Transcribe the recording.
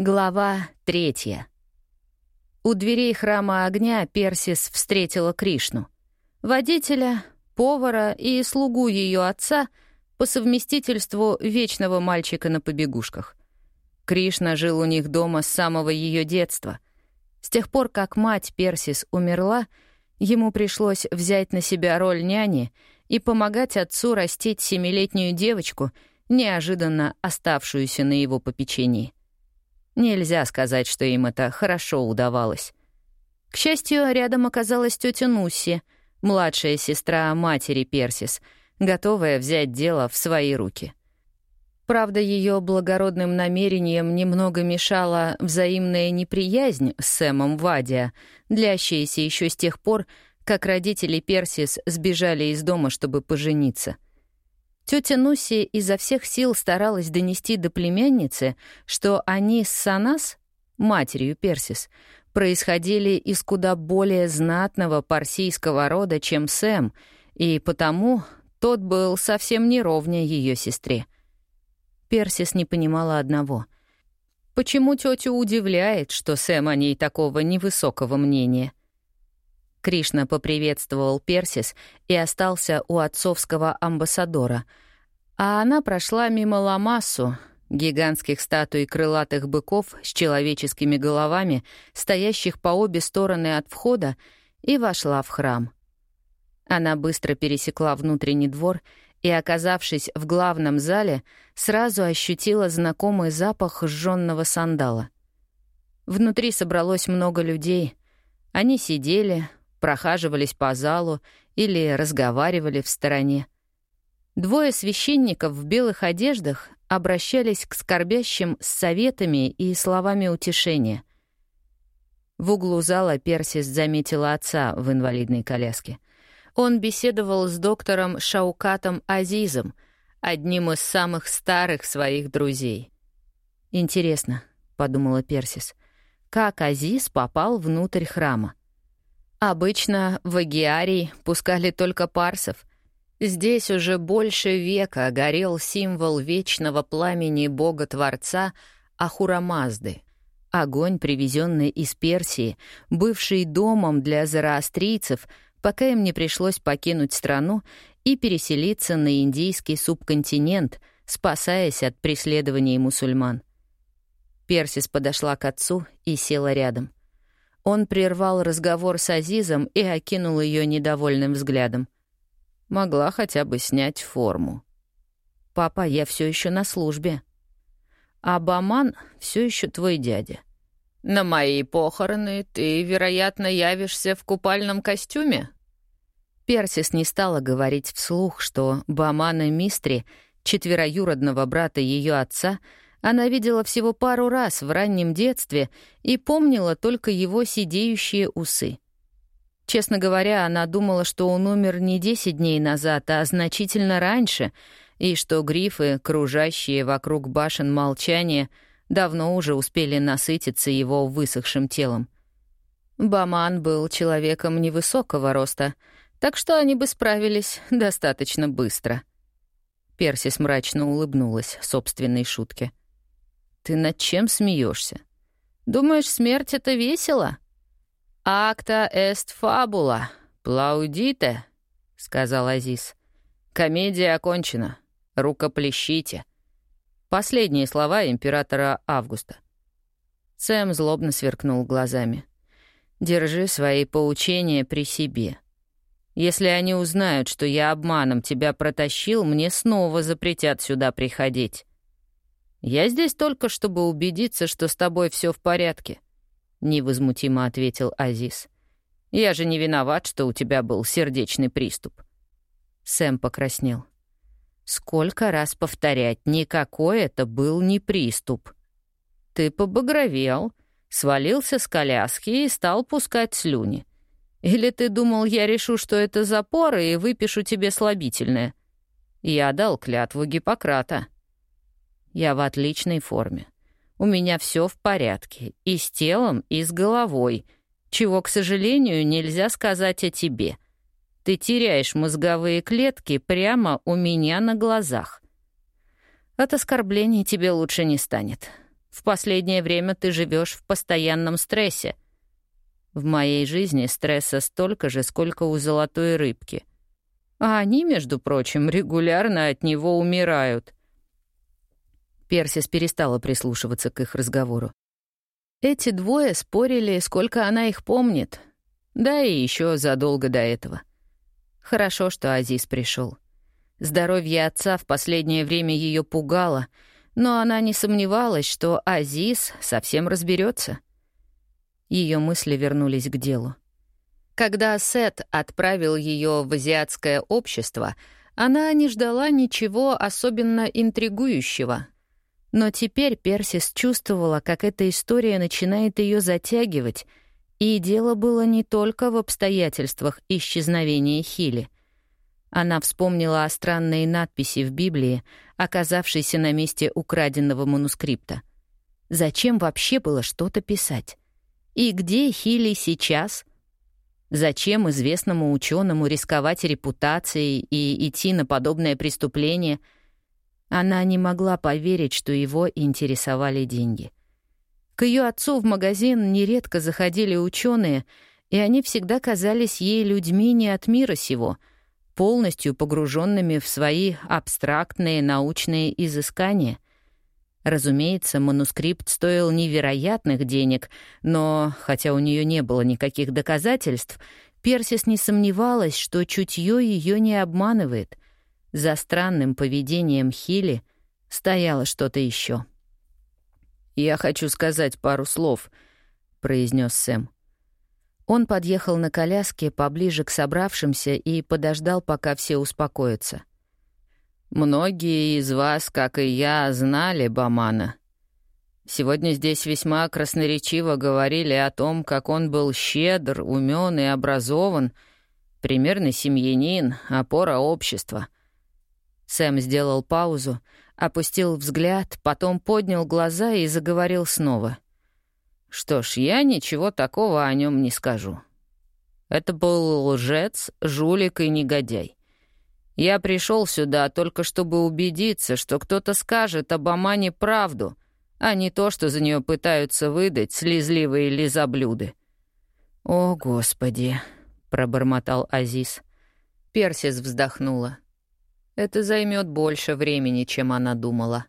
Глава третья. У дверей храма огня Персис встретила Кришну. Водителя, повара и слугу ее отца по совместительству вечного мальчика на побегушках. Кришна жил у них дома с самого ее детства. С тех пор, как мать Персис умерла, ему пришлось взять на себя роль няни и помогать отцу растить семилетнюю девочку, неожиданно оставшуюся на его попечении. Нельзя сказать, что им это хорошо удавалось. К счастью, рядом оказалась тетя Нусси, младшая сестра матери Персис, готовая взять дело в свои руки. Правда, ее благородным намерением немного мешала взаимная неприязнь с Сэмом Вадия, длящаяся еще с тех пор, как родители Персис сбежали из дома, чтобы пожениться — Тетя Нуси изо всех сил старалась донести до племянницы, что они с Санас, матерью Персис, происходили из куда более знатного парсийского рода, чем Сэм, и потому тот был совсем не ровня ее сестре. Персис не понимала одного. Почему тетю удивляет, что Сэм о ней такого невысокого мнения? Кришна поприветствовал Персис и остался у отцовского амбассадора, а она прошла мимо Ламассу, гигантских статуй крылатых быков с человеческими головами, стоящих по обе стороны от входа, и вошла в храм. Она быстро пересекла внутренний двор и, оказавшись в главном зале, сразу ощутила знакомый запах сжённого сандала. Внутри собралось много людей. Они сидели, прохаживались по залу или разговаривали в стороне. Двое священников в белых одеждах обращались к скорбящим с советами и словами утешения. В углу зала Персис заметила отца в инвалидной коляске. Он беседовал с доктором Шаукатом Азизом, одним из самых старых своих друзей. «Интересно», — подумала Персис, — «как Азиз попал внутрь храма?» Обычно в Агиарий пускали только парсов. Здесь уже больше века горел символ вечного пламени бога-творца Ахурамазды. Огонь, привезенный из Персии, бывший домом для зороастрийцев, пока им не пришлось покинуть страну и переселиться на индийский субконтинент, спасаясь от преследований мусульман. Персис подошла к отцу и села рядом — он прервал разговор с Азизом и окинул ее недовольным взглядом. Могла хотя бы снять форму. «Папа, я все еще на службе». «А Баман все еще твой дядя». «На мои похороны ты, вероятно, явишься в купальном костюме?» Персис не стала говорить вслух, что Баман и Мистри, четвероюродного брата ее отца, — она видела всего пару раз в раннем детстве и помнила только его сидеющие усы. Честно говоря, она думала, что он умер не 10 дней назад, а значительно раньше, и что грифы, кружащие вокруг башен молчания, давно уже успели насытиться его высохшим телом. Баман был человеком невысокого роста, так что они бы справились достаточно быстро. Персис мрачно улыбнулась собственной шутке. Ты над чем смеешься? Думаешь, смерть — это весело? «Акта эст фабула, плаудите», — сказал Азиз. «Комедия окончена. Рукоплещите». Последние слова императора Августа. Сэм злобно сверкнул глазами. «Держи свои поучения при себе. Если они узнают, что я обманом тебя протащил, мне снова запретят сюда приходить. «Я здесь только, чтобы убедиться, что с тобой все в порядке», — невозмутимо ответил Азиз. «Я же не виноват, что у тебя был сердечный приступ». Сэм покраснел. «Сколько раз повторять, никакой это был не приступ. Ты побагровел, свалился с коляски и стал пускать слюни. Или ты думал, я решу, что это запоры, и выпишу тебе слабительное? Я дал клятву Гиппократа». Я в отличной форме. У меня все в порядке. И с телом, и с головой. Чего, к сожалению, нельзя сказать о тебе. Ты теряешь мозговые клетки прямо у меня на глазах. От оскорблений тебе лучше не станет. В последнее время ты живешь в постоянном стрессе. В моей жизни стресса столько же, сколько у золотой рыбки. А они, между прочим, регулярно от него умирают. Персис перестала прислушиваться к их разговору. Эти двое спорили, сколько она их помнит. Да и еще задолго до этого. Хорошо, что Азиз пришел. Здоровье отца в последнее время ее пугало, но она не сомневалась, что Азиз совсем разберется. Ее мысли вернулись к делу. Когда Сет отправил ее в азиатское общество, она не ждала ничего особенно интригующего. Но теперь Персис чувствовала, как эта история начинает ее затягивать, и дело было не только в обстоятельствах исчезновения Хили — она вспомнила о странной надписи в Библии, оказавшейся на месте украденного манускрипта. Зачем вообще было что-то писать? И где Хилли сейчас? Зачем известному ученому рисковать репутацией и идти на подобное преступление? Она не могла поверить, что его интересовали деньги. К ее отцу в магазин нередко заходили ученые, и они всегда казались ей людьми не от мира сего — полностью погруженными в свои абстрактные научные изыскания. Разумеется, манускрипт стоил невероятных денег, но, хотя у нее не было никаких доказательств, Персис не сомневалась, что чутье ее не обманывает. За странным поведением Хили стояло что-то еще. «Я хочу сказать пару слов», — произнес Сэм. Он подъехал на коляске поближе к собравшимся и подождал, пока все успокоятся. «Многие из вас, как и я, знали Бамана. Сегодня здесь весьма красноречиво говорили о том, как он был щедр, умен и образован, примерный семьянин, опора общества». Сэм сделал паузу, опустил взгляд, потом поднял глаза и заговорил снова — что ж, я ничего такого о нем не скажу. Это был лжец, жулик и негодяй. Я пришел сюда только чтобы убедиться, что кто-то скажет об Амане правду, а не то, что за нее пытаются выдать слезливые лизоблюды. «О, Господи!» — пробормотал Азиз. Персис вздохнула. «Это займет больше времени, чем она думала».